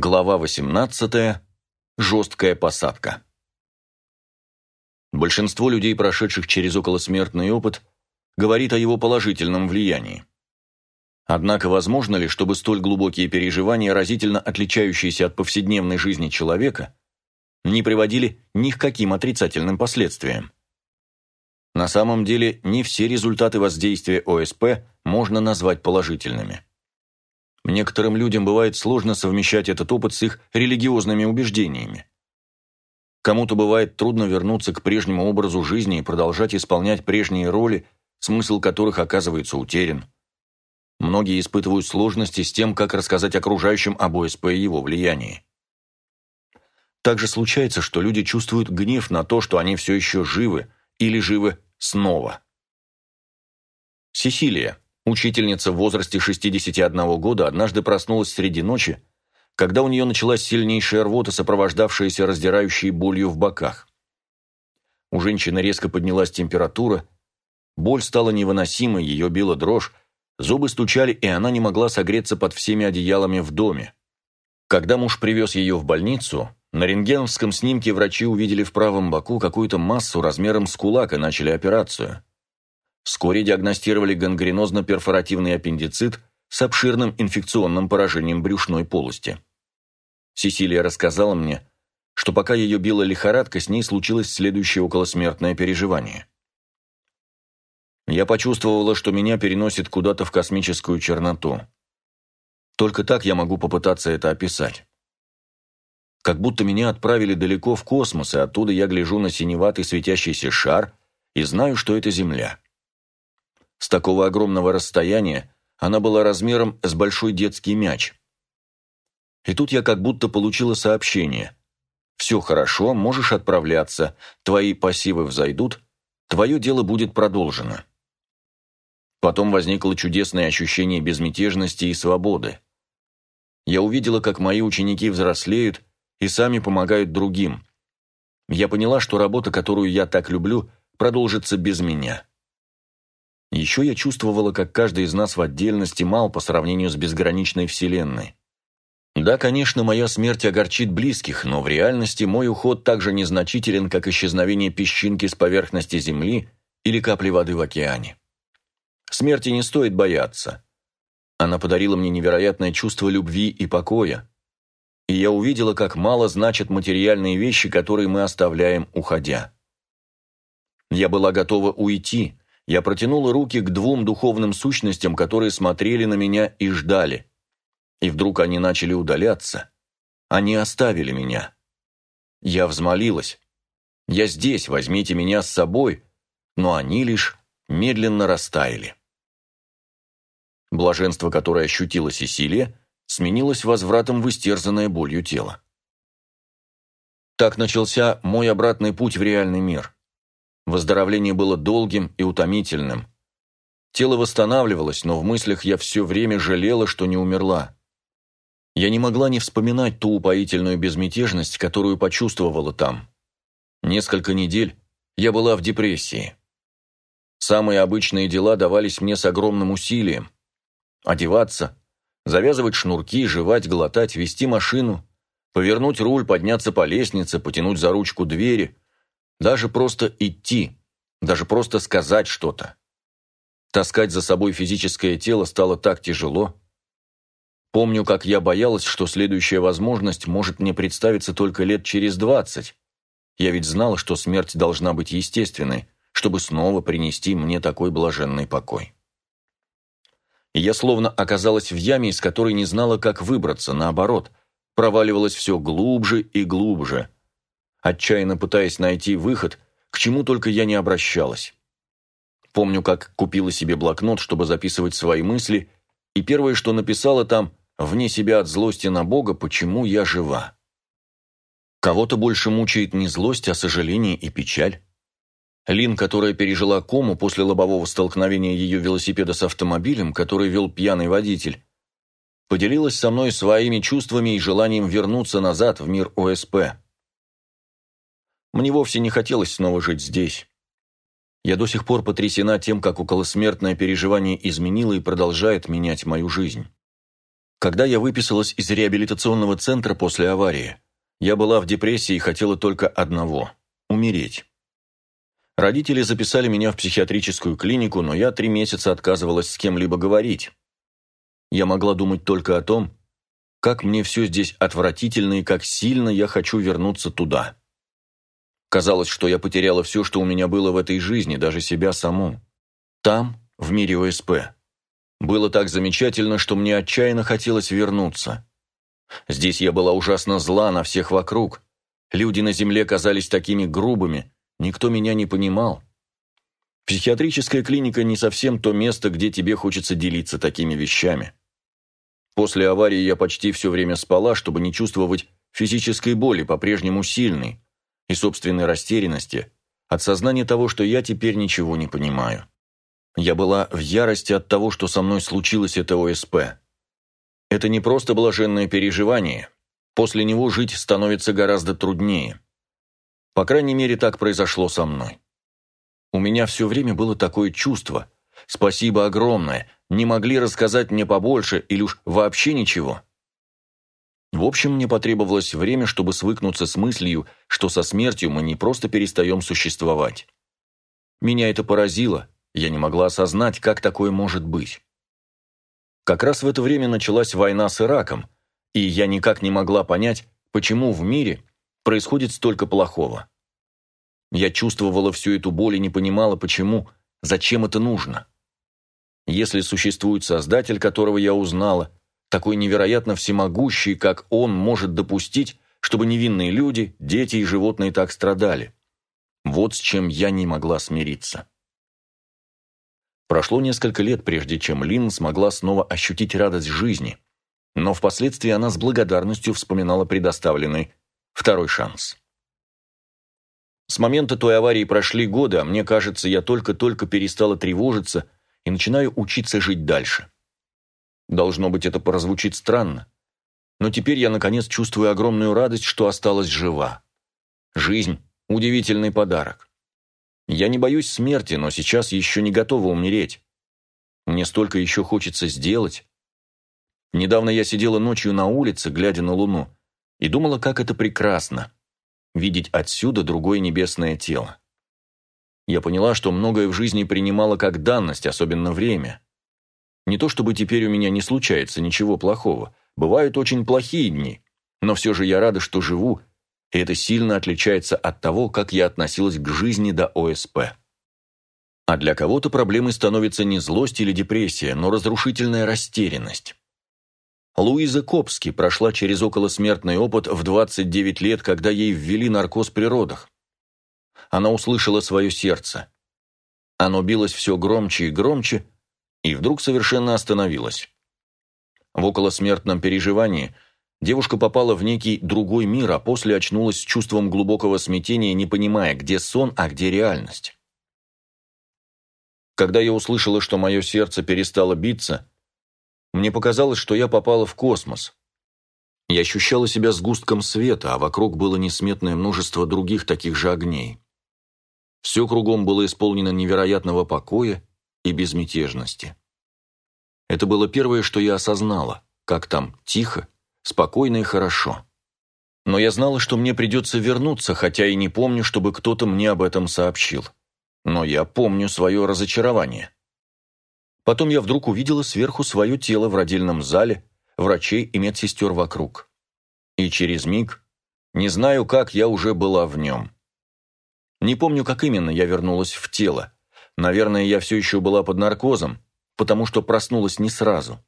Глава 18. Жесткая посадка. Большинство людей, прошедших через околосмертный опыт, говорит о его положительном влиянии. Однако возможно ли, чтобы столь глубокие переживания, разительно отличающиеся от повседневной жизни человека, не приводили ни к каким отрицательным последствиям? На самом деле, не все результаты воздействия ОСП можно назвать положительными. Некоторым людям бывает сложно совмещать этот опыт с их религиозными убеждениями. Кому-то бывает трудно вернуться к прежнему образу жизни и продолжать исполнять прежние роли, смысл которых оказывается утерян. Многие испытывают сложности с тем, как рассказать окружающим об ОСП и его влиянии. Также случается, что люди чувствуют гнев на то, что они все еще живы или живы снова. Сесилия, Учительница в возрасте 61 года однажды проснулась среди ночи, когда у нее началась сильнейшая рвота, сопровождавшаяся раздирающей болью в боках. У женщины резко поднялась температура, боль стала невыносимой, ее била дрожь, зубы стучали, и она не могла согреться под всеми одеялами в доме. Когда муж привез ее в больницу, на рентгеновском снимке врачи увидели в правом боку какую-то массу размером с кулак и начали операцию. Вскоре диагностировали гангренозно-перфоративный аппендицит с обширным инфекционным поражением брюшной полости. Сесилия рассказала мне, что пока ее била лихорадка, с ней случилось следующее околосмертное переживание. Я почувствовала, что меня переносит куда-то в космическую черноту. Только так я могу попытаться это описать. Как будто меня отправили далеко в космос, и оттуда я гляжу на синеватый светящийся шар и знаю, что это Земля. С такого огромного расстояния она была размером с большой детский мяч. И тут я как будто получила сообщение. «Все хорошо, можешь отправляться, твои пассивы взойдут, твое дело будет продолжено». Потом возникло чудесное ощущение безмятежности и свободы. Я увидела, как мои ученики взрослеют и сами помогают другим. Я поняла, что работа, которую я так люблю, продолжится без меня. Еще я чувствовала, как каждый из нас в отдельности мал по сравнению с безграничной Вселенной. Да, конечно, моя смерть огорчит близких, но в реальности мой уход так же незначителен, как исчезновение песчинки с поверхности Земли или капли воды в океане. Смерти не стоит бояться. Она подарила мне невероятное чувство любви и покоя. И я увидела, как мало значат материальные вещи, которые мы оставляем, уходя. Я была готова уйти, я протянула руки к двум духовным сущностям, которые смотрели на меня и ждали. И вдруг они начали удаляться. Они оставили меня. Я взмолилась. «Я здесь, возьмите меня с собой», но они лишь медленно растаяли. Блаженство, которое ощутила Сесилия, сменилось возвратом в истерзанное болью тело. Так начался мой обратный путь в реальный мир. Выздоровление было долгим и утомительным. Тело восстанавливалось, но в мыслях я все время жалела, что не умерла. Я не могла не вспоминать ту упоительную безмятежность, которую почувствовала там. Несколько недель я была в депрессии. Самые обычные дела давались мне с огромным усилием. Одеваться, завязывать шнурки, жевать, глотать, вести машину, повернуть руль, подняться по лестнице, потянуть за ручку двери – даже просто идти, даже просто сказать что-то. Таскать за собой физическое тело стало так тяжело. Помню, как я боялась, что следующая возможность может мне представиться только лет через двадцать. Я ведь знала, что смерть должна быть естественной, чтобы снова принести мне такой блаженный покой. Я словно оказалась в яме, из которой не знала, как выбраться, наоборот, проваливалась все глубже и глубже – отчаянно пытаясь найти выход, к чему только я не обращалась. Помню, как купила себе блокнот, чтобы записывать свои мысли, и первое, что написала там, вне себя от злости на Бога, почему я жива. Кого-то больше мучает не злость, а сожаление и печаль. Лин, которая пережила кому после лобового столкновения ее велосипеда с автомобилем, который вел пьяный водитель, поделилась со мной своими чувствами и желанием вернуться назад в мир ОСП. Мне вовсе не хотелось снова жить здесь. Я до сих пор потрясена тем, как околосмертное переживание изменило и продолжает менять мою жизнь. Когда я выписалась из реабилитационного центра после аварии, я была в депрессии и хотела только одного – умереть. Родители записали меня в психиатрическую клинику, но я три месяца отказывалась с кем-либо говорить. Я могла думать только о том, как мне все здесь отвратительно и как сильно я хочу вернуться туда. Казалось, что я потеряла все, что у меня было в этой жизни, даже себя саму. Там, в мире ОСП. Было так замечательно, что мне отчаянно хотелось вернуться. Здесь я была ужасно зла на всех вокруг. Люди на земле казались такими грубыми, никто меня не понимал. Психиатрическая клиника не совсем то место, где тебе хочется делиться такими вещами. После аварии я почти все время спала, чтобы не чувствовать физической боли, по-прежнему сильной, и собственной растерянности, от сознания того, что я теперь ничего не понимаю. Я была в ярости от того, что со мной случилось это ОСП. Это не просто блаженное переживание. После него жить становится гораздо труднее. По крайней мере, так произошло со мной. У меня все время было такое чувство. Спасибо огромное. Не могли рассказать мне побольше или уж вообще ничего. В общем, мне потребовалось время, чтобы свыкнуться с мыслью, что со смертью мы не просто перестаем существовать. Меня это поразило, я не могла осознать, как такое может быть. Как раз в это время началась война с Ираком, и я никак не могла понять, почему в мире происходит столько плохого. Я чувствовала всю эту боль и не понимала, почему, зачем это нужно. Если существует Создатель, которого я узнала, такой невероятно всемогущий, как он, может допустить, чтобы невинные люди, дети и животные так страдали. Вот с чем я не могла смириться. Прошло несколько лет, прежде чем Лин смогла снова ощутить радость жизни, но впоследствии она с благодарностью вспоминала предоставленный второй шанс. С момента той аварии прошли годы, а мне кажется, я только-только перестала тревожиться и начинаю учиться жить дальше. Должно быть, это прозвучит странно, но теперь я наконец чувствую огромную радость, что осталась жива. Жизнь – удивительный подарок. Я не боюсь смерти, но сейчас еще не готова умереть. Мне столько еще хочется сделать. Недавно я сидела ночью на улице, глядя на луну, и думала, как это прекрасно – видеть отсюда другое небесное тело. Я поняла, что многое в жизни принимала как данность, особенно время. Не то чтобы теперь у меня не случается ничего плохого, бывают очень плохие дни, но все же я рада, что живу и это сильно отличается от того, как я относилась к жизни до ОСП. А для кого-то проблемой становится не злость или депрессия, но разрушительная растерянность. Луиза Копски прошла через околосмертный опыт в 29 лет, когда ей ввели наркоз при родах. Она услышала свое сердце. Оно билось все громче и громче, и вдруг совершенно остановилось. В околосмертном переживании – Девушка попала в некий другой мир, а после очнулась с чувством глубокого смятения, не понимая, где сон, а где реальность. Когда я услышала, что мое сердце перестало биться, мне показалось, что я попала в космос. Я ощущала себя сгустком света, а вокруг было несметное множество других таких же огней. Все кругом было исполнено невероятного покоя и безмятежности. Это было первое, что я осознала, как там тихо спокойно и хорошо. Но я знала, что мне придется вернуться, хотя и не помню, чтобы кто-то мне об этом сообщил. Но я помню свое разочарование. Потом я вдруг увидела сверху свое тело в родильном зале, врачей и медсестер вокруг. И через миг, не знаю как, я уже была в нем. Не помню, как именно я вернулась в тело. Наверное, я все еще была под наркозом, потому что проснулась не сразу.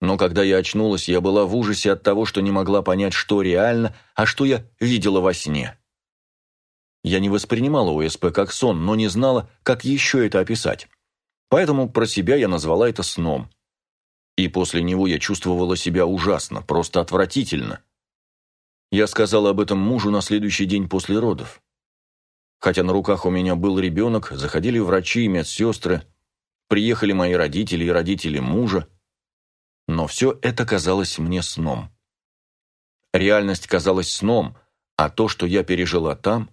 Но когда я очнулась, я была в ужасе от того, что не могла понять, что реально, а что я видела во сне. Я не воспринимала ОСП как сон, но не знала, как еще это описать. Поэтому про себя я назвала это сном. И после него я чувствовала себя ужасно, просто отвратительно. Я сказала об этом мужу на следующий день после родов. Хотя на руках у меня был ребенок, заходили врачи и медсестры, приехали мои родители и родители мужа, но все это казалось мне сном. Реальность казалась сном, а то, что я пережила там,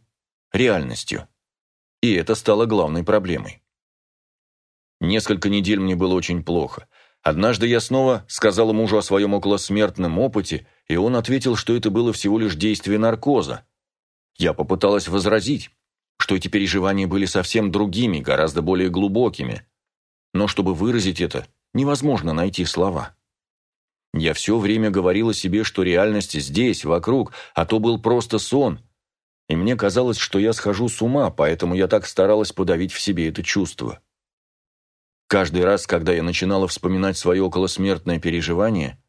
реальностью. И это стало главной проблемой. Несколько недель мне было очень плохо, Однажды я снова сказал мужу о своем околосмертном опыте, и он ответил, что это было всего лишь действие наркоза. Я попыталась возразить, что эти переживания были совсем другими, гораздо более глубокими. Но чтобы выразить это, невозможно найти слова. Я все время говорила себе, что реальность здесь, вокруг, а то был просто сон. И мне казалось, что я схожу с ума, поэтому я так старалась подавить в себе это чувство. Каждый раз, когда я начинала вспоминать свое околосмертное переживание,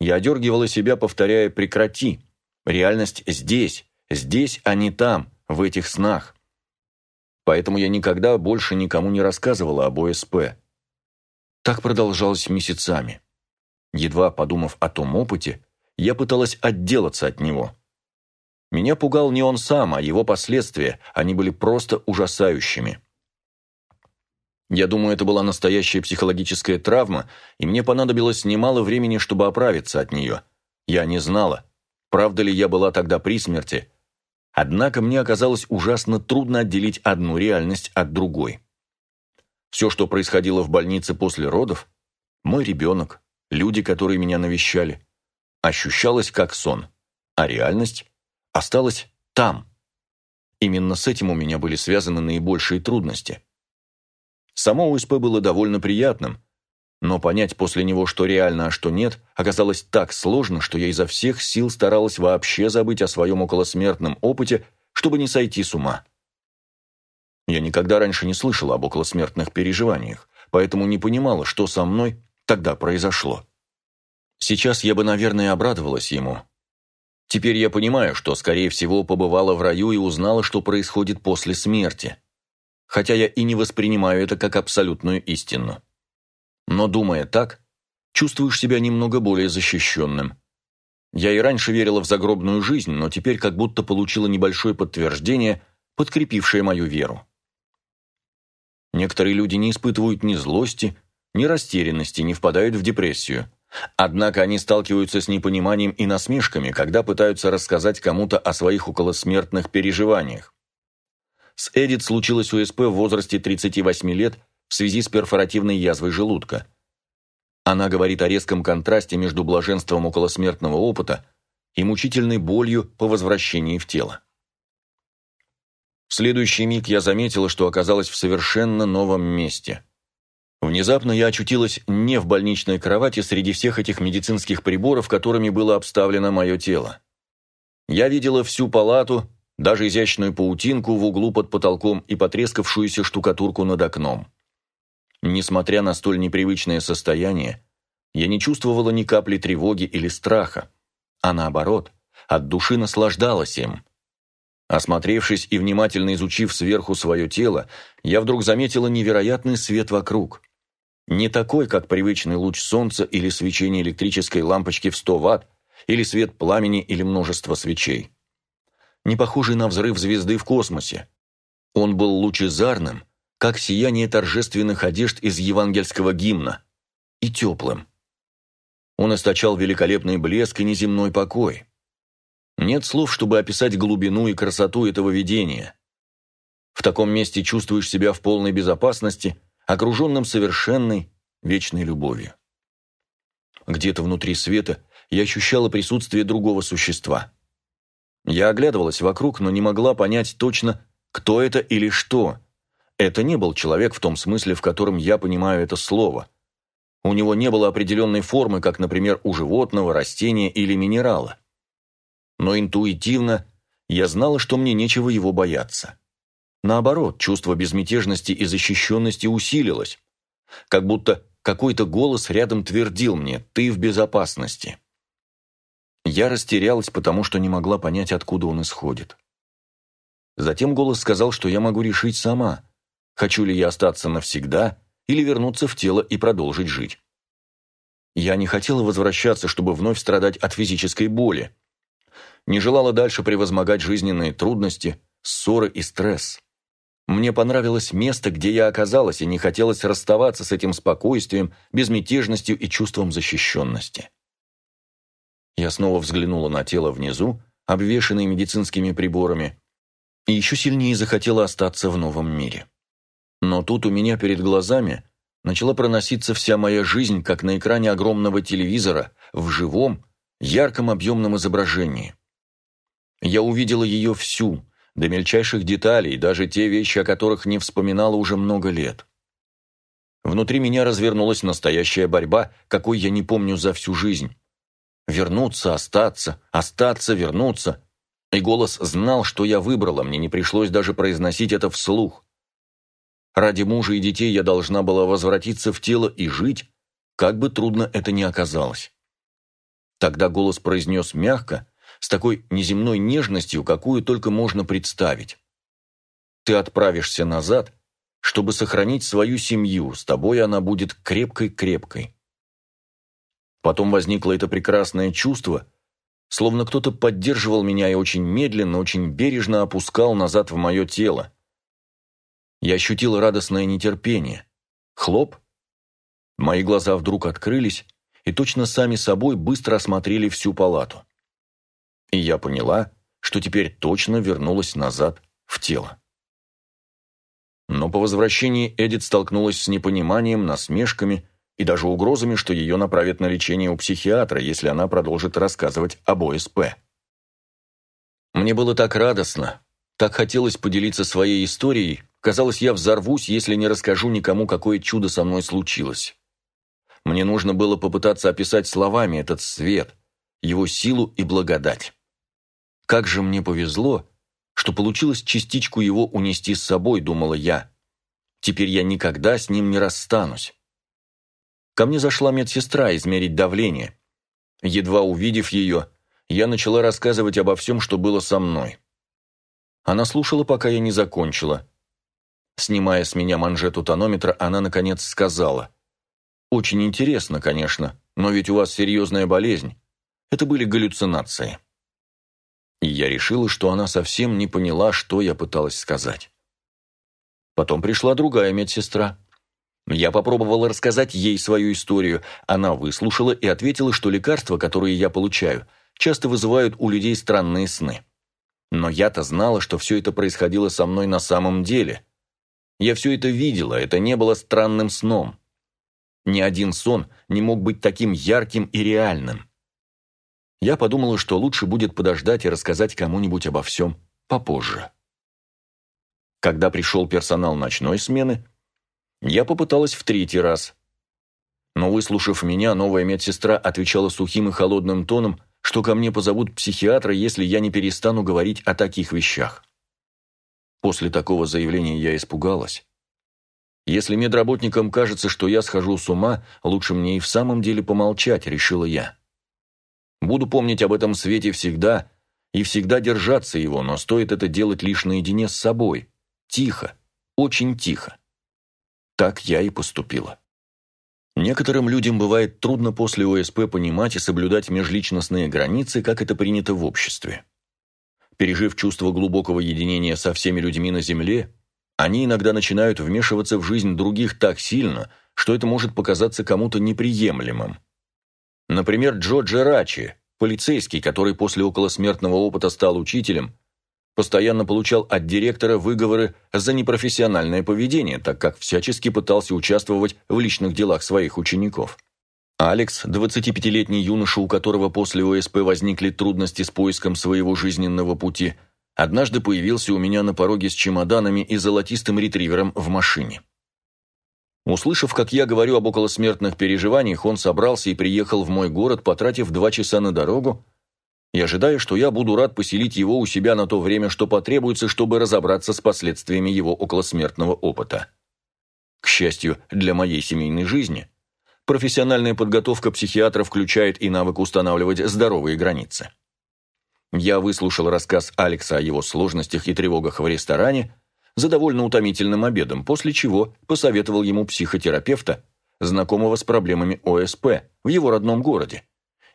я одергивала себя, повторяя «прекрати». Реальность здесь, здесь, а не там, в этих снах. Поэтому я никогда больше никому не рассказывала об ОСП. Так продолжалось месяцами. Едва подумав о том опыте, я пыталась отделаться от него. Меня пугал не он сам, а его последствия, они были просто ужасающими. Я думаю, это была настоящая психологическая травма, и мне понадобилось немало времени, чтобы оправиться от нее. Я не знала, правда ли я была тогда при смерти. Однако мне оказалось ужасно трудно отделить одну реальность от другой. Все, что происходило в больнице после родов, мой ребенок, люди, которые меня навещали, ощущалось как сон, а реальность осталась там. Именно с этим у меня были связаны наибольшие трудности. Само УСП было довольно приятным, но понять после него, что реально, а что нет, оказалось так сложно, что я изо всех сил старалась вообще забыть о своем околосмертном опыте, чтобы не сойти с ума. Я никогда раньше не слышала об околосмертных переживаниях, поэтому не понимала, что со мной тогда произошло. Сейчас я бы, наверное, обрадовалась ему. Теперь я понимаю, что, скорее всего, побывала в раю и узнала, что происходит после смерти хотя я и не воспринимаю это как абсолютную истину. Но думая так, чувствуешь себя немного более защищенным. Я и раньше верила в загробную жизнь, но теперь как будто получила небольшое подтверждение, подкрепившее мою веру. Некоторые люди не испытывают ни злости, ни растерянности, не впадают в депрессию. Однако они сталкиваются с непониманием и насмешками, когда пытаются рассказать кому-то о своих околосмертных переживаниях. С Эдит случилось УСП в возрасте 38 лет в связи с перфоративной язвой желудка. Она говорит о резком контрасте между блаженством околосмертного опыта и мучительной болью по возвращении в тело. В следующий миг я заметила, что оказалась в совершенно новом месте. Внезапно я очутилась не в больничной кровати среди всех этих медицинских приборов, которыми было обставлено мое тело. Я видела всю палату, даже изящную паутинку в углу под потолком и потрескавшуюся штукатурку над окном. Несмотря на столь непривычное состояние, я не чувствовала ни капли тревоги или страха, а наоборот, от души наслаждалась им. Осмотревшись и внимательно изучив сверху свое тело, я вдруг заметила невероятный свет вокруг. Не такой, как привычный луч солнца или свечение электрической лампочки в 100 ватт, или свет пламени или множество свечей не похожий на взрыв звезды в космосе. Он был лучезарным, как сияние торжественных одежд из евангельского гимна, и теплым. Он источал великолепный блеск и неземной покой. Нет слов, чтобы описать глубину и красоту этого видения. В таком месте чувствуешь себя в полной безопасности, окруженным совершенной, вечной любовью. Где-то внутри света я ощущала присутствие другого существа – я оглядывалась вокруг, но не могла понять точно, кто это или что. Это не был человек в том смысле, в котором я понимаю это слово. У него не было определенной формы, как, например, у животного, растения или минерала. Но интуитивно я знала, что мне нечего его бояться. Наоборот, чувство безмятежности и защищенности усилилось. Как будто какой-то голос рядом твердил мне «ты в безопасности». Я растерялась, потому что не могла понять, откуда он исходит. Затем голос сказал, что я могу решить сама, хочу ли я остаться навсегда или вернуться в тело и продолжить жить. Я не хотела возвращаться, чтобы вновь страдать от физической боли. Не желала дальше превозмогать жизненные трудности, ссоры и стресс. Мне понравилось место, где я оказалась, и не хотелось расставаться с этим спокойствием, безмятежностью и чувством защищенности. Я снова взглянула на тело внизу, обвешанное медицинскими приборами, и еще сильнее захотела остаться в новом мире. Но тут у меня перед глазами начала проноситься вся моя жизнь, как на экране огромного телевизора, в живом, ярком объемном изображении. Я увидела ее всю, до мельчайших деталей, даже те вещи, о которых не вспоминала уже много лет. Внутри меня развернулась настоящая борьба, какой я не помню за всю жизнь. Вернуться, остаться, остаться, вернуться. И голос знал, что я выбрала, мне не пришлось даже произносить это вслух. Ради мужа и детей я должна была возвратиться в тело и жить, как бы трудно это ни оказалось. Тогда голос произнес мягко, с такой неземной нежностью, какую только можно представить. Ты отправишься назад, чтобы сохранить свою семью, с тобой она будет крепкой-крепкой. Потом возникло это прекрасное чувство, словно кто-то поддерживал меня и очень медленно, очень бережно опускал назад в мое тело. Я ощутил радостное нетерпение. Хлоп. Мои глаза вдруг открылись и точно сами собой быстро осмотрели всю палату. И я поняла, что теперь точно вернулась назад в тело. Но по возвращении Эдит столкнулась с непониманием, насмешками и даже угрозами, что ее направят на лечение у психиатра, если она продолжит рассказывать об ОСП. Мне было так радостно, так хотелось поделиться своей историей, казалось, я взорвусь, если не расскажу никому, какое чудо со мной случилось. Мне нужно было попытаться описать словами этот свет, его силу и благодать. Как же мне повезло, что получилось частичку его унести с собой, думала я. Теперь я никогда с ним не расстанусь. Ко мне зашла медсестра измерить давление. Едва увидев ее, я начала рассказывать обо всем, что было со мной. Она слушала, пока я не закончила. Снимая с меня манжету тонометра, она, наконец, сказала. «Очень интересно, конечно, но ведь у вас серьезная болезнь. Это были галлюцинации». И я решила, что она совсем не поняла, что я пыталась сказать. Потом пришла другая медсестра. Я попробовала рассказать ей свою историю. Она выслушала и ответила, что лекарства, которые я получаю, часто вызывают у людей странные сны. Но я-то знала, что все это происходило со мной на самом деле. Я все это видела, это не было странным сном. Ни один сон не мог быть таким ярким и реальным я подумала, что лучше будет подождать и рассказать кому-нибудь обо всем попозже. Когда пришел персонал ночной смены, я попыталась в третий раз. Но, выслушав меня, новая медсестра отвечала сухим и холодным тоном, что ко мне позовут психиатра, если я не перестану говорить о таких вещах. После такого заявления я испугалась. Если медработникам кажется, что я схожу с ума, лучше мне и в самом деле помолчать, решила я. Буду помнить об этом свете всегда и всегда держаться его, но стоит это делать лишь наедине с собой. Тихо, очень тихо. Так я и поступила. Некоторым людям бывает трудно после ОСП понимать и соблюдать межличностные границы, как это принято в обществе. Пережив чувство глубокого единения со всеми людьми на Земле, они иногда начинают вмешиваться в жизнь других так сильно, что это может показаться кому-то неприемлемым. Например, Джо Джерачи, полицейский, который после околосмертного опыта стал учителем, постоянно получал от директора выговоры за непрофессиональное поведение, так как всячески пытался участвовать в личных делах своих учеников. Алекс, 25-летний юноша, у которого после ОСП возникли трудности с поиском своего жизненного пути, однажды появился у меня на пороге с чемоданами и золотистым ретривером в машине. Услышав, как я говорю об околосмертных переживаниях, он собрался и приехал в мой город, потратив два часа на дорогу, и ожидая, что я буду рад поселить его у себя на то время, что потребуется, чтобы разобраться с последствиями его околосмертного опыта. К счастью, для моей семейной жизни, профессиональная подготовка психиатра включает и навык устанавливать здоровые границы. Я выслушал рассказ Алекса о его сложностях и тревогах в ресторане, за довольно утомительным обедом, после чего посоветовал ему психотерапевта, знакомого с проблемами ОСП в его родном городе,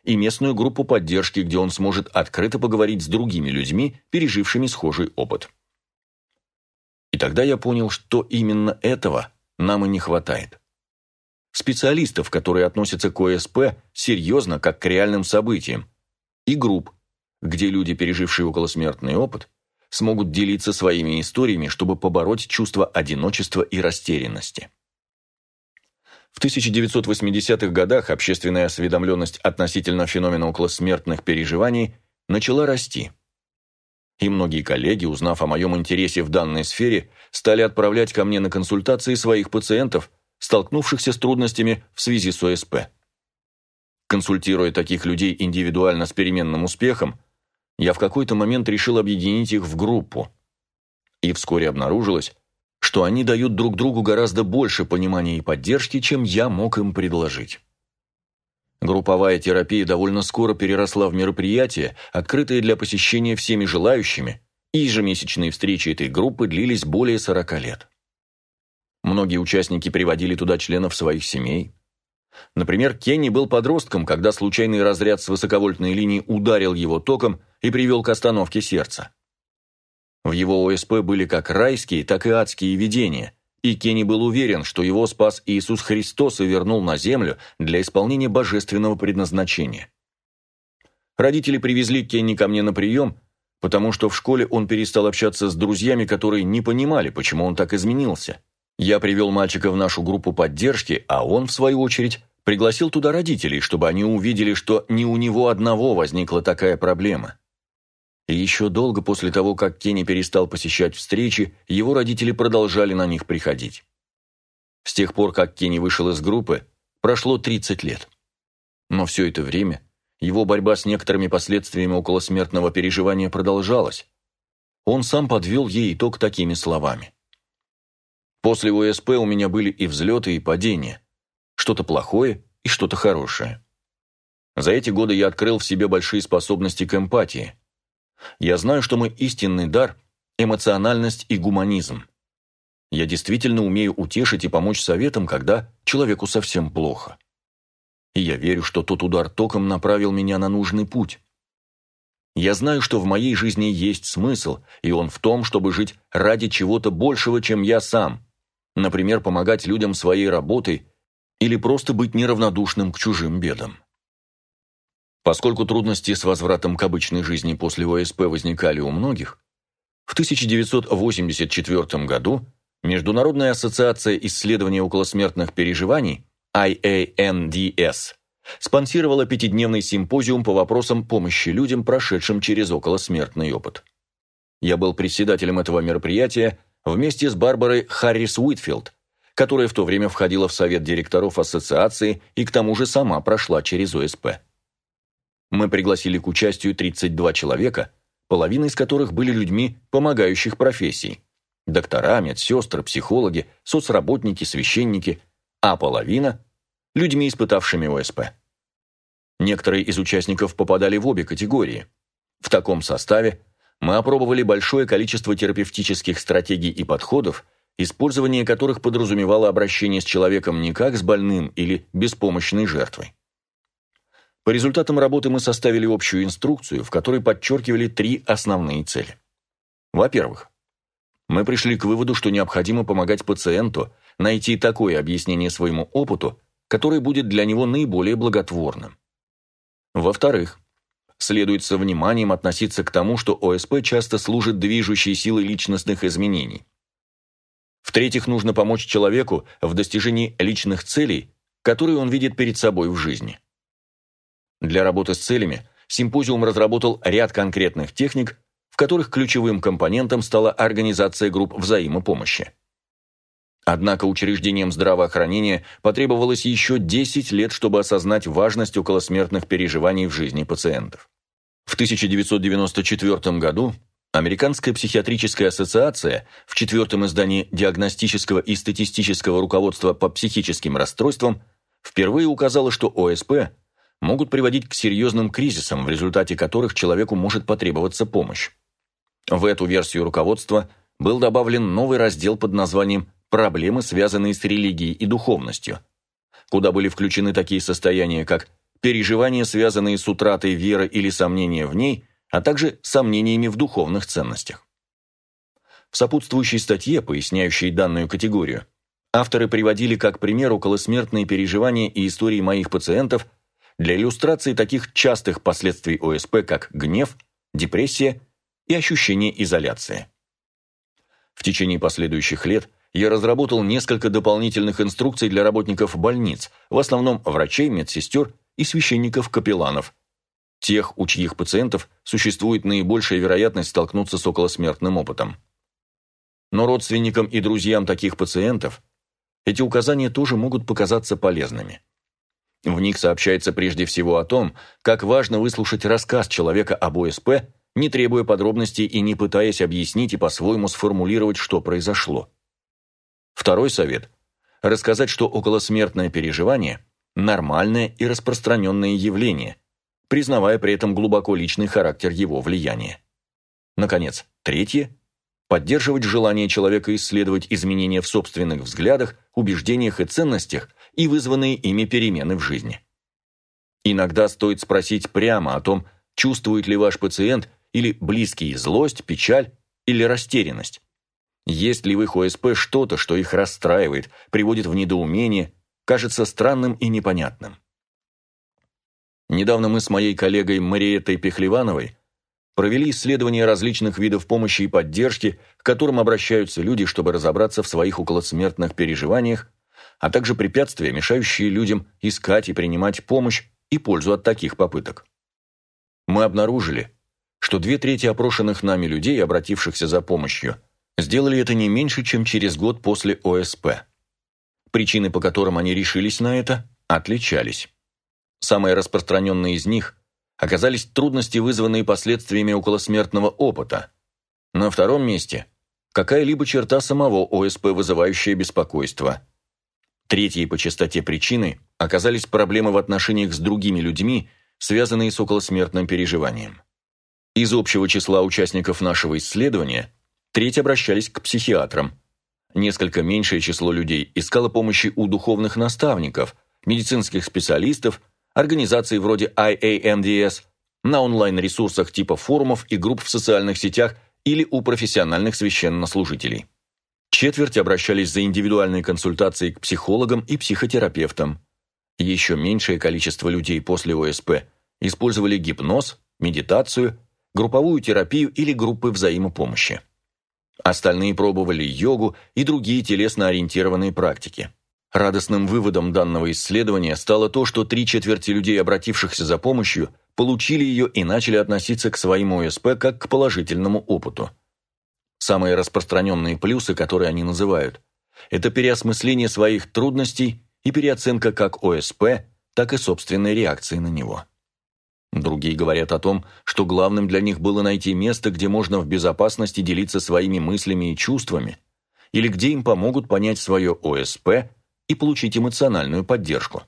и местную группу поддержки, где он сможет открыто поговорить с другими людьми, пережившими схожий опыт. И тогда я понял, что именно этого нам и не хватает. Специалистов, которые относятся к ОСП серьезно, как к реальным событиям, и групп, где люди, пережившие околосмертный опыт, смогут делиться своими историями, чтобы побороть чувство одиночества и растерянности. В 1980-х годах общественная осведомленность относительно феномена околосмертных переживаний начала расти. И многие коллеги, узнав о моем интересе в данной сфере, стали отправлять ко мне на консультации своих пациентов, столкнувшихся с трудностями в связи с ОСП. Консультируя таких людей индивидуально с переменным успехом, я в какой-то момент решил объединить их в группу. И вскоре обнаружилось, что они дают друг другу гораздо больше понимания и поддержки, чем я мог им предложить. Групповая терапия довольно скоро переросла в мероприятие, открытое для посещения всеми желающими, и ежемесячные встречи этой группы длились более 40 лет. Многие участники приводили туда членов своих семей. Например, Кенни был подростком, когда случайный разряд с высоковольтной линии ударил его током и привел к остановке сердца. В его ОСП были как райские, так и адские видения, и Кенни был уверен, что его спас Иисус Христос и вернул на землю для исполнения божественного предназначения. Родители привезли Кенни ко мне на прием, потому что в школе он перестал общаться с друзьями, которые не понимали, почему он так изменился. Я привел мальчика в нашу группу поддержки, а он, в свою очередь, пригласил туда родителей, чтобы они увидели, что не у него одного возникла такая проблема. И еще долго после того, как Кенни перестал посещать встречи, его родители продолжали на них приходить. С тех пор, как Кенни вышел из группы, прошло 30 лет. Но все это время его борьба с некоторыми последствиями околосмертного переживания продолжалась. Он сам подвел ей итог такими словами. «После ОСП у меня были и взлеты, и падения. Что-то плохое и что-то хорошее. За эти годы я открыл в себе большие способности к эмпатии – я знаю, что мой истинный дар – эмоциональность и гуманизм. Я действительно умею утешить и помочь советам, когда человеку совсем плохо. И я верю, что тот удар током направил меня на нужный путь. Я знаю, что в моей жизни есть смысл, и он в том, чтобы жить ради чего-то большего, чем я сам. Например, помогать людям своей работой или просто быть неравнодушным к чужим бедам. Поскольку трудности с возвратом к обычной жизни после ОСП возникали у многих, в 1984 году Международная ассоциация исследования околосмертных переживаний IANDS спонсировала пятидневный симпозиум по вопросам помощи людям, прошедшим через околосмертный опыт. Я был председателем этого мероприятия вместе с Барбарой Харрис Уитфилд, которая в то время входила в совет директоров ассоциации и к тому же сама прошла через ОСП. Мы пригласили к участию 32 человека, половина из которых были людьми помогающих профессий. Доктора, медсестры, психологи, соцработники, священники, а половина – людьми, испытавшими ОСП. Некоторые из участников попадали в обе категории. В таком составе мы опробовали большое количество терапевтических стратегий и подходов, использование которых подразумевало обращение с человеком не как с больным или беспомощной жертвой. По результатам работы мы составили общую инструкцию, в которой подчеркивали три основные цели. Во-первых, мы пришли к выводу, что необходимо помогать пациенту найти такое объяснение своему опыту, которое будет для него наиболее благотворным. Во-вторых, следует со вниманием относиться к тому, что ОСП часто служит движущей силой личностных изменений. В-третьих, нужно помочь человеку в достижении личных целей, которые он видит перед собой в жизни. Для работы с целями симпозиум разработал ряд конкретных техник, в которых ключевым компонентом стала организация групп взаимопомощи. Однако учреждениям здравоохранения потребовалось еще 10 лет, чтобы осознать важность околосмертных переживаний в жизни пациентов. В 1994 году Американская психиатрическая ассоциация в четвертом издании диагностического и статистического руководства по психическим расстройствам впервые указала, что ОСП могут приводить к серьезным кризисам, в результате которых человеку может потребоваться помощь. В эту версию руководства был добавлен новый раздел под названием «Проблемы, связанные с религией и духовностью», куда были включены такие состояния, как переживания, связанные с утратой веры или сомнения в ней, а также сомнениями в духовных ценностях. В сопутствующей статье, поясняющей данную категорию, авторы приводили как пример околосмертные переживания и истории моих пациентов, для иллюстрации таких частых последствий ОСП, как гнев, депрессия и ощущение изоляции. В течение последующих лет я разработал несколько дополнительных инструкций для работников больниц, в основном врачей, медсестер и священников-капелланов, тех, у чьих пациентов существует наибольшая вероятность столкнуться с околосмертным опытом. Но родственникам и друзьям таких пациентов эти указания тоже могут показаться полезными. В них сообщается прежде всего о том, как важно выслушать рассказ человека об ОСП, не требуя подробностей и не пытаясь объяснить и по-своему сформулировать, что произошло. Второй совет – рассказать, что околосмертное переживание – нормальное и распространенное явление, признавая при этом глубоко личный характер его влияния. Наконец, третье – поддерживать желание человека исследовать изменения в собственных взглядах, убеждениях и ценностях и вызванные ими перемены в жизни. Иногда стоит спросить прямо о том, чувствует ли ваш пациент или близкий злость, печаль или растерянность. Есть ли в их ОСП что-то, что их расстраивает, приводит в недоумение, кажется странным и непонятным? Недавно мы с моей коллегой Мариеттой Пехлевановой провели исследование различных видов помощи и поддержки, к которым обращаются люди, чтобы разобраться в своих околосмертных переживаниях, а также препятствия, мешающие людям искать и принимать помощь и пользу от таких попыток. Мы обнаружили, что две трети опрошенных нами людей, обратившихся за помощью, Сделали это не меньше, чем через год после ОСП. Причины, по которым они решились на это, отличались. Самые распространенные из них оказались трудности, вызванные последствиями околосмертного опыта. На втором месте – какая-либо черта самого ОСП, вызывающая беспокойство. Третьей по частоте причины оказались проблемы в отношениях с другими людьми, связанные с околосмертным переживанием. Из общего числа участников нашего исследования Треть обращались к психиатрам. Несколько меньшее число людей искало помощи у духовных наставников, медицинских специалистов, организаций вроде IAMDS, на онлайн-ресурсах типа форумов и групп в социальных сетях или у профессиональных священнослужителей. Четверть обращались за индивидуальной консультацией к психологам и психотерапевтам. Еще меньшее количество людей после ОСП использовали гипноз, медитацию, групповую терапию или группы взаимопомощи. Остальные пробовали йогу и другие телесно-ориентированные практики. Радостным выводом данного исследования стало то, что три четверти людей, обратившихся за помощью, получили ее и начали относиться к своему ОСП как к положительному опыту. Самые распространенные плюсы, которые они называют, это переосмысление своих трудностей и переоценка как ОСП, так и собственной реакции на него. Другие говорят о том, что главным для них было найти место, где можно в безопасности делиться своими мыслями и чувствами, или где им помогут понять свое ОСП и получить эмоциональную поддержку.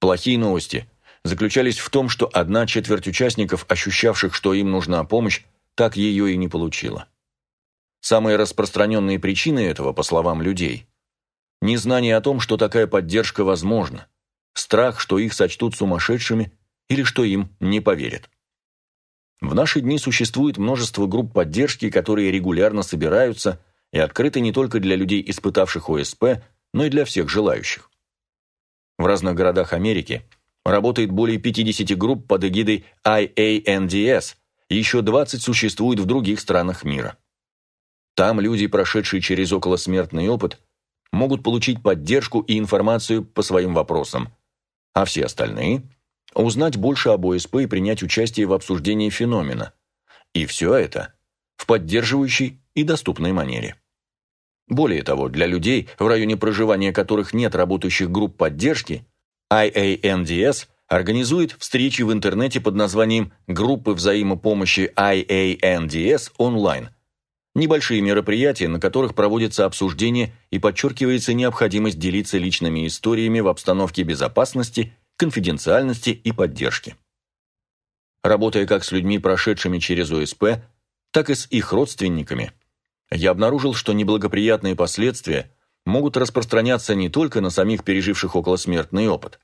Плохие новости заключались в том, что одна четверть участников, ощущавших, что им нужна помощь, так ее и не получила. Самые распространенные причины этого, по словам людей, незнание о том, что такая поддержка возможна, страх, что их сочтут сумасшедшими – или что им не поверят. В наши дни существует множество групп поддержки, которые регулярно собираются и открыты не только для людей, испытавших ОСП, но и для всех желающих. В разных городах Америки работает более 50 групп под эгидой IANDS, еще 20 существует в других странах мира. Там люди, прошедшие через околосмертный опыт, могут получить поддержку и информацию по своим вопросам, а все остальные узнать больше об ОСП и принять участие в обсуждении феномена. И все это в поддерживающей и доступной манере. Более того, для людей, в районе проживания которых нет работающих групп поддержки, IANDS организует встречи в интернете под названием «Группы взаимопомощи IANDS онлайн», небольшие мероприятия, на которых проводятся обсуждения и подчеркивается необходимость делиться личными историями в обстановке безопасности конфиденциальности и поддержки. Работая как с людьми, прошедшими через ОСП, так и с их родственниками, я обнаружил, что неблагоприятные последствия могут распространяться не только на самих переживших околосмертный опыт.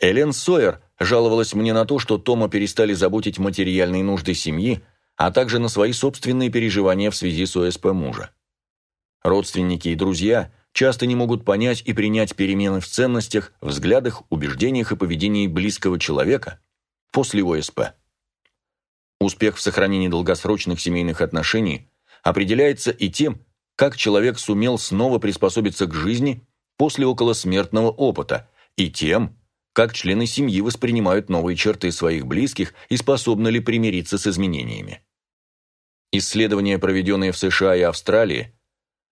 Элен Сойер жаловалась мне на то, что Тома перестали заботить материальные нужды семьи, а также на свои собственные переживания в связи с ОСП мужа. Родственники и друзья – часто не могут понять и принять перемены в ценностях, взглядах, убеждениях и поведении близкого человека после ОСП. Успех в сохранении долгосрочных семейных отношений определяется и тем, как человек сумел снова приспособиться к жизни после околосмертного опыта, и тем, как члены семьи воспринимают новые черты своих близких и способны ли примириться с изменениями. Исследования, проведенные в США и Австралии,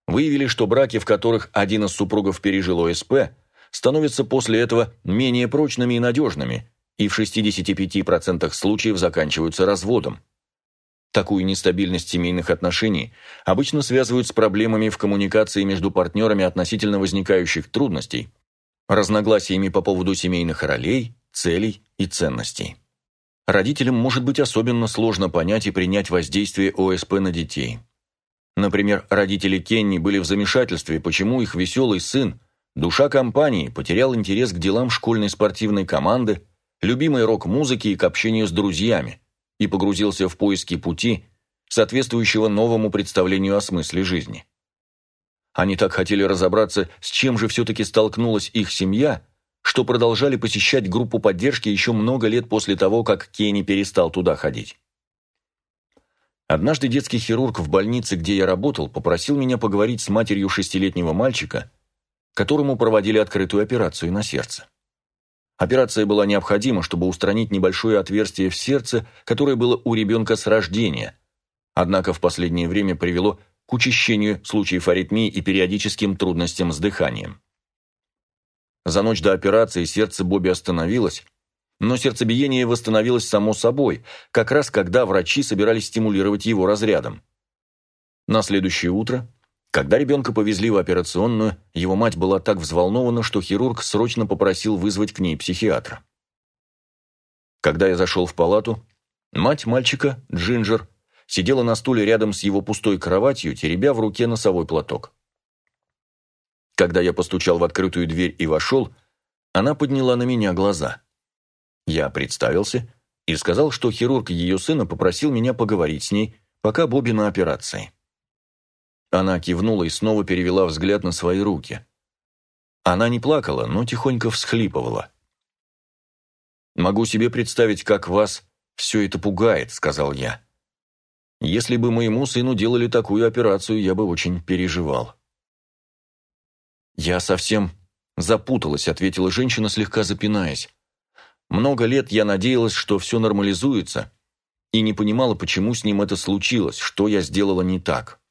выявили, что браки, в которых один из супругов пережил ОСП, становятся после этого менее прочными и надежными, и в 65% случаев заканчиваются разводом. Такую нестабильность семейных отношений обычно связывают с проблемами в коммуникации между партнерами относительно возникающих трудностей, разногласиями по поводу семейных ролей, целей и ценностей. Родителям может быть особенно сложно понять и принять воздействие ОСП на детей. Например, родители Кенни были в замешательстве, почему их веселый сын, душа компании, потерял интерес к делам школьной спортивной команды, любимой рок-музыки и к общению с друзьями, и погрузился в поиски пути, соответствующего новому представлению о смысле жизни. Они так хотели разобраться, с чем же все-таки столкнулась их семья, что продолжали посещать группу поддержки еще много лет после того, как Кенни перестал туда ходить. Однажды детский хирург в больнице, где я работал, попросил меня поговорить с матерью шестилетнего мальчика, которому проводили открытую операцию на сердце. Операция была необходима, чтобы устранить небольшое отверстие в сердце, которое было у ребенка с рождения, однако в последнее время привело к учащению случаев аритмии и периодическим трудностям с дыханием. За ночь до операции сердце Бобби остановилось, но сердцебиение восстановилось само собой, как раз когда врачи собирались стимулировать его разрядом. На следующее утро когда ребенка повезли в операционную, его мать была так взволнована, что хирург срочно попросил вызвать к ней психиатра. Когда я зашел в палату, мать мальчика, Джинджер, сидела на стуле рядом с его пустой кроватью, теребя в руке носовой платок. Когда я постучал в открытую дверь и вошел, она подняла на меня глаза. Я представился и сказал, что хирург ее сына попросил меня поговорить с ней, пока Бобби на операции. Она кивнула и снова перевела взгляд на свои руки. Она не плакала, но тихонько всхлипывала. «Могу себе представить, как вас все это пугает», — сказал я. «Если бы моему сыну делали такую операцию, я бы очень переживал». «Я совсем запуталась», — ответила женщина, слегка запинаясь. «Много лет я надеялась, что все нормализуется, и не понимала, почему с ним это случилось, что я сделала не так».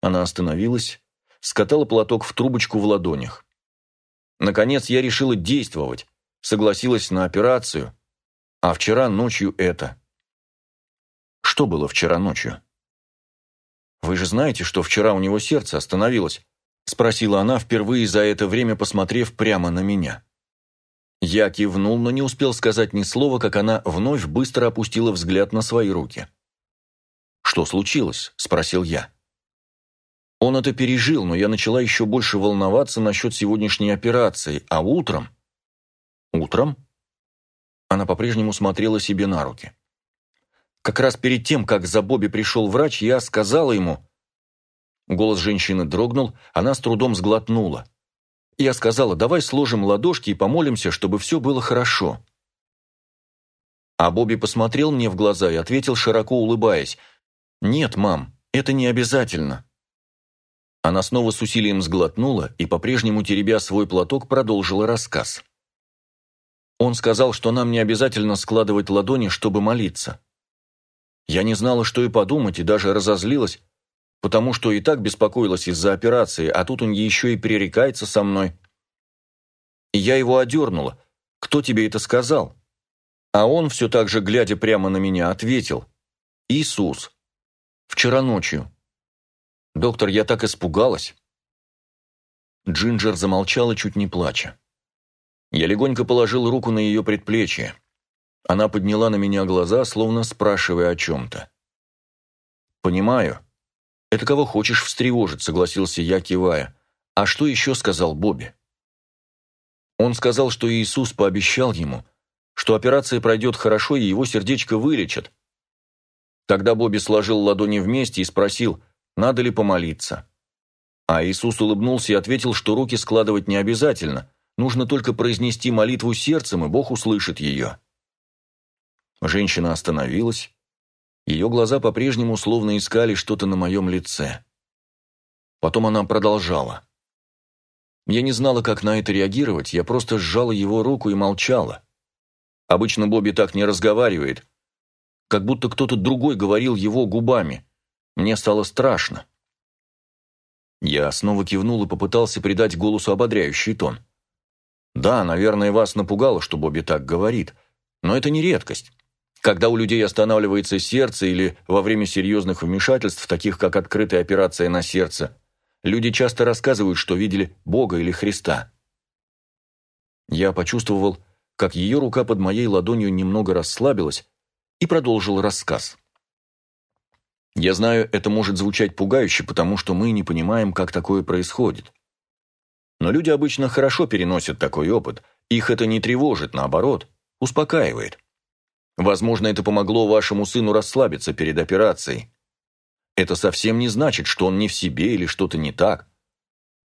Она остановилась, скатала платок в трубочку в ладонях. Наконец я решила действовать, согласилась на операцию, а вчера ночью это. Что было вчера ночью? «Вы же знаете, что вчера у него сердце остановилось?» спросила она, впервые за это время посмотрев прямо на меня. Я кивнул, но не успел сказать ни слова, как она вновь быстро опустила взгляд на свои руки. «Что случилось?» – спросил я. Он это пережил, но я начала еще больше волноваться насчет сегодняшней операции, а утром... Утром? Она по-прежнему смотрела себе на руки. Как раз перед тем, как за Бобби пришел врач, я сказала ему... Голос женщины дрогнул, она с трудом сглотнула. Я сказала, давай сложим ладошки и помолимся, чтобы все было хорошо. А Бобби посмотрел мне в глаза и ответил, широко улыбаясь, «Нет, мам, это не обязательно. Она снова с усилием сглотнула и, по-прежнему теребя свой платок, продолжила рассказ. Он сказал, что нам не обязательно складывать ладони, чтобы молиться. Я не знала, что и подумать, и даже разозлилась, потому что и так беспокоилась из-за операции, а тут он еще и пререкается со мной. И я его одернула. «Кто тебе это сказал?» А он, все так же глядя прямо на меня, ответил. «Иисус. Вчера ночью». «Доктор, я так испугалась!» Джинджер замолчала, чуть не плача. Я легонько положил руку на ее предплечье. Она подняла на меня глаза, словно спрашивая о чем-то. «Понимаю. Это кого хочешь встревожить», — согласился я, кивая. «А что еще сказал Бобби?» Он сказал, что Иисус пообещал ему, что операция пройдет хорошо и его сердечко вылечат. Тогда Бобби сложил ладони вместе и спросил, надо ли помолиться. А Иисус улыбнулся и ответил, что руки складывать не обязательно, нужно только произнести молитву сердцем, и Бог услышит ее. Женщина остановилась. Ее глаза по-прежнему словно искали что-то на моем лице. Потом она продолжала. Я не знала, как на это реагировать, я просто сжала его руку и молчала. Обычно Бобби так не разговаривает, как будто кто-то другой говорил его губами. Мне стало страшно. Я снова кивнул и попытался придать голосу ободряющий тон. Да, наверное, вас напугало, что Бобби так говорит, но это не редкость. Когда у людей останавливается сердце или во время серьезных вмешательств, таких как открытая операция на сердце, люди часто рассказывают, что видели Бога или Христа. Я почувствовал, как ее рука под моей ладонью немного расслабилась, и продолжил рассказ. Я знаю, это может звучать пугающе, потому что мы не понимаем, как такое происходит. Но люди обычно хорошо переносят такой опыт, их это не тревожит, наоборот, успокаивает. Возможно, это помогло вашему сыну расслабиться перед операцией. Это совсем не значит, что он не в себе или что-то не так.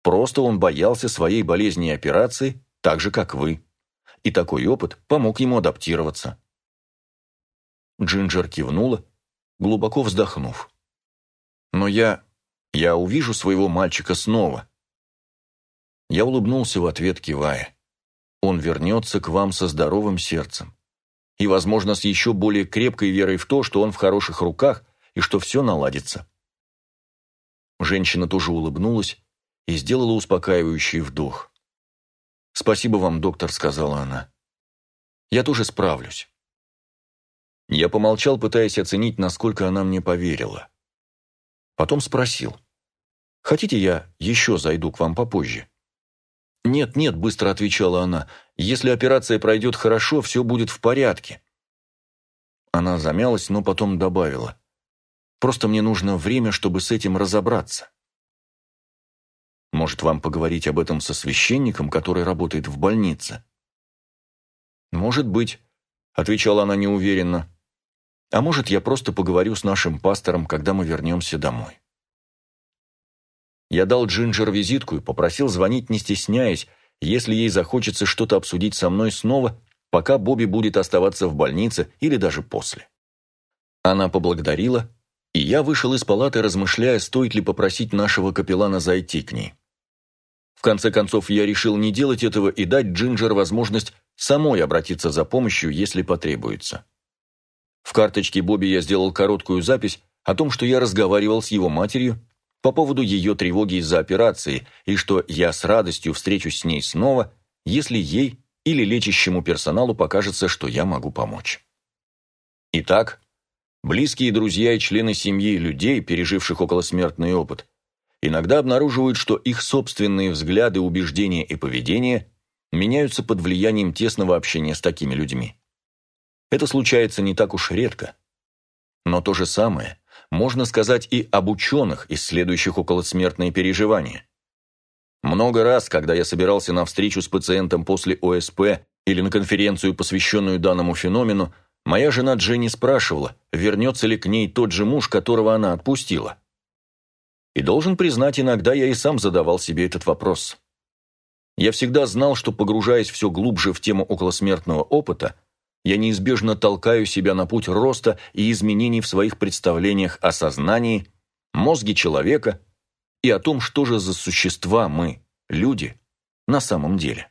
Просто он боялся своей болезни и операции, так же, как вы. И такой опыт помог ему адаптироваться. Джинджер кивнула, глубоко вздохнув. «Но я... я увижу своего мальчика снова». Я улыбнулся в ответ, кивая. «Он вернется к вам со здоровым сердцем и, возможно, с еще более крепкой верой в то, что он в хороших руках и что все наладится. Женщина тоже улыбнулась и сделала успокаивающий вдох. «Спасибо вам, доктор», — сказала она. «Я тоже справлюсь». Я помолчал, пытаясь оценить, насколько она мне поверила. Потом спросил. «Хотите, я еще зайду к вам попозже?» «Нет, нет», — быстро отвечала она, — «если операция пройдет хорошо, все будет в порядке». Она замялась, но потом добавила. «Просто мне нужно время, чтобы с этим разобраться». «Может, вам поговорить об этом со священником, который работает в больнице?» «Может быть», — отвечала она неуверенно. «А может, я просто поговорю с нашим пастором, когда мы вернемся домой». Я дал Джинджер визитку и попросил звонить не стесняясь, если ей захочется что-то обсудить со мной снова, пока Бобби будет оставаться в больнице или даже после. Она поблагодарила, и я вышел из палаты, размышляя, стоит ли попросить нашего капеллана зайти к ней. В конце концов, я решил не делать этого и дать Джинджер возможность самой обратиться за помощью, если потребуется. В карточке Бобби я сделал короткую запись о том, что я разговаривал с его матерью по поводу ее тревоги из-за операции и что я с радостью встречусь с ней снова, если ей или лечащему персоналу покажется, что я могу помочь. Итак, близкие друзья и члены семьи людей, переживших околосмертный опыт, иногда обнаруживают, что их собственные взгляды, убеждения и поведение меняются под влиянием тесного общения с такими людьми. Это случается не так уж редко. Но то же самое можно сказать и об ученых, исследующих околосмертные переживания. Много раз, когда я собирался на встречу с пациентом после ОСП или на конференцию, посвященную данному феномену, моя жена Дженни спрашивала, вернется ли к ней тот же муж, которого она отпустила. И должен признать, иногда я и сам задавал себе этот вопрос. Я всегда знал, что, погружаясь все глубже в тему околосмертного опыта, я неизбежно толкаю себя на путь роста и изменений в своих представлениях о сознании, мозге человека и о том, что же за существа мы, люди, на самом деле.